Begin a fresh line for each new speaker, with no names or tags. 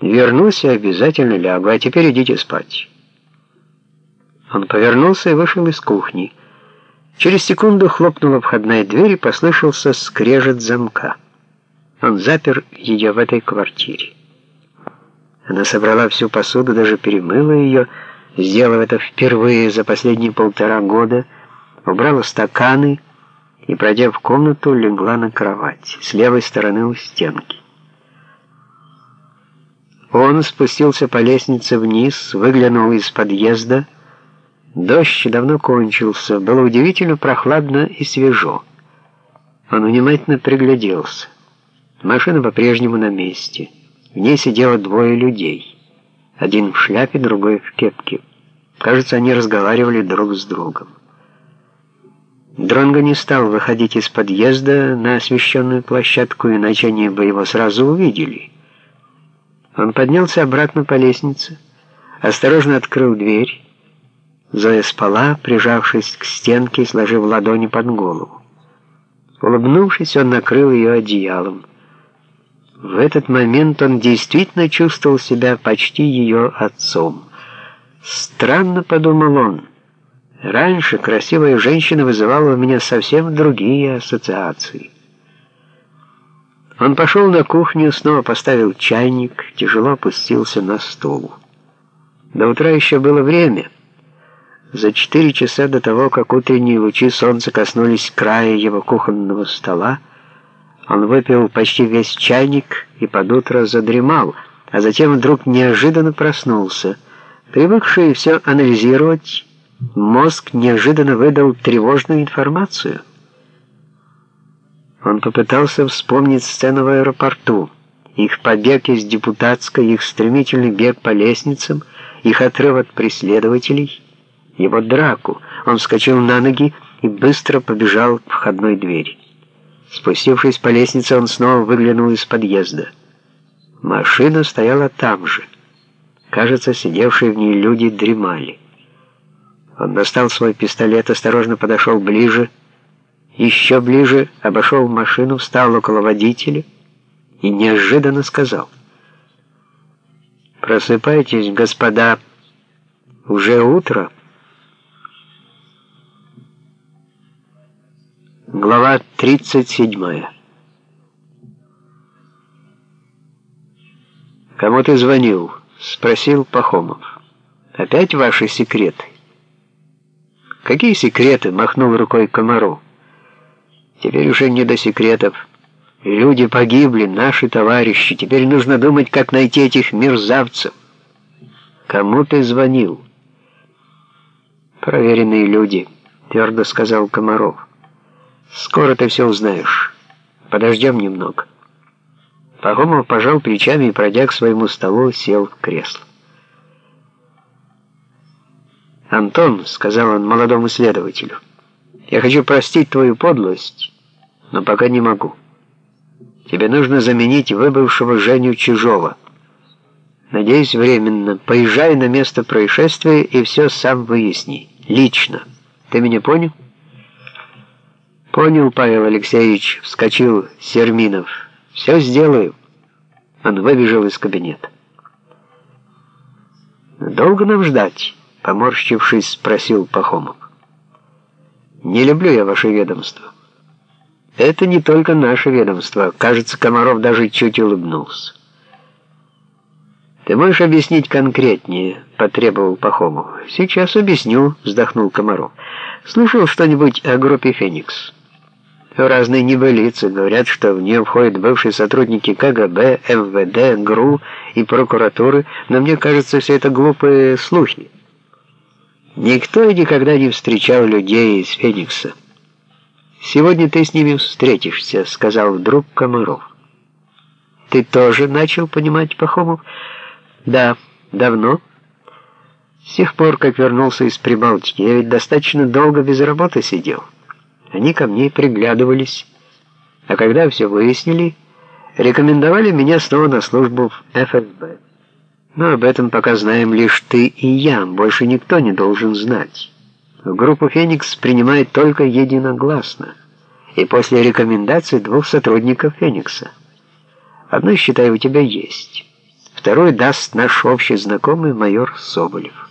Вернусь и обязательно лягу, а теперь идите спать». Он повернулся и вышел из кухни. Через секунду хлопнула входная дверь и послышался скрежет замка. Он запер ее в этой квартире. Она собрала всю посуду, даже перемыла ее, сделав это впервые за последние полтора года, убрала стаканы и, пройдя в комнату, легла на кровать, с левой стороны у стенки. Он спустился по лестнице вниз, выглянул из подъезда. Дождь давно кончился, было удивительно прохладно и свежо. Он внимательно пригляделся. Машина по-прежнему на месте. В ней сидело двое людей. Один в шляпе, другой в кепке. Кажется, они разговаривали друг с другом. Дронго не стал выходить из подъезда на освещенную площадку, иначе они бы его сразу увидели. Он поднялся обратно по лестнице, осторожно открыл дверь. Зоя спала, прижавшись к стенке и сложив ладони под голову. Улыбнувшись, он накрыл ее одеялом. В этот момент он действительно чувствовал себя почти ее отцом. Странно, подумал он, раньше красивая женщина вызывала у меня совсем другие ассоциации. Он пошел на кухню, снова поставил чайник, тяжело опустился на стул. До утра еще было время. За четыре часа до того, как утренние лучи солнца коснулись края его кухонного стола, он выпил почти весь чайник и под утро задремал, а затем вдруг неожиданно проснулся. Привыкший все анализировать, мозг неожиданно выдал тревожную информацию — он попытался вспомнить сцену в аэропорту, их побег из депутатской, их стремительный бег по лестницам, их отрыв от преследователей, его драку. Он вскочил на ноги и быстро побежал к входной двери. Спустившись по лестнице, он снова выглянул из подъезда. Машина стояла там же. Кажется, сидевшие в ней люди дремали. Он достал свой пистолет, осторожно подошел ближе, еще ближе обошел машину, встал около водителя и неожиданно сказал. «Просыпайтесь, господа, уже утро». Глава 37 «Кому ты звонил?» — спросил Пахомов. «Опять ваши секреты?» «Какие секреты?» — махнул рукой Комаров. Теперь уже не до секретов. Люди погибли, наши товарищи. Теперь нужно думать, как найти этих мерзавцев. Кому ты звонил? Проверенные люди, твердо сказал Комаров. Скоро ты все узнаешь. Подождем немного. Пахомов пожал плечами и, пройдя к своему столу, сел в кресло. «Антон», — сказал он молодому следователю, — я хочу простить твою подлость, но пока не могу. Тебе нужно заменить выбывшего Женю Чужого. Надеюсь, временно. Поезжай на место происшествия и все сам выясни. Лично. Ты меня понял? Понял, Павел Алексеевич, вскочил Серминов. Все сделаю. Он выбежал из кабинета. «Долго нам ждать?» — поморщившись, спросил Пахомов. Не люблю я ваше ведомство. Это не только наше ведомство. Кажется, Комаров даже чуть улыбнулся. «Ты можешь объяснить конкретнее?» — потребовал Пахомов. «Сейчас объясню», — вздохнул Комаров. «Слышал что-нибудь о группе «Феникс»?» Разные небылицы говорят, что в нее входят бывшие сотрудники КГБ, МВД, ГРУ и прокуратуры, но мне кажется, все это глупые слухи. Никто никогда не встречал людей из Феникса. «Сегодня ты с ними встретишься», — сказал вдруг Комаров. «Ты тоже начал понимать Пахомов?» «Да, давно». «С тех пор, как вернулся из Прибалтики, я ведь достаточно долго без работы сидел. Они ко мне приглядывались, а когда все выяснили, рекомендовали меня снова на службу в ФСБ». Но об этом пока знаем лишь ты и я, больше никто не должен знать. Группу «Феникс» принимает только единогласно, и после рекомендаций двух сотрудников «Феникса». Одно, считай, у тебя есть. Второй даст наш общий знакомый майор Соболев.